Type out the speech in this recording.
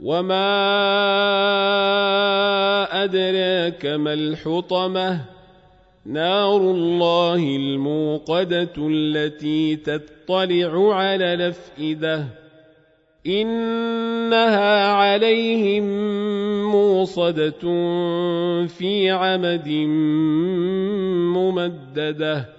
وما أدراك ما الحطمة نار الله الموقدة التي تطلع على الأفئدة إنها عليهم موصدة في عمد ممدده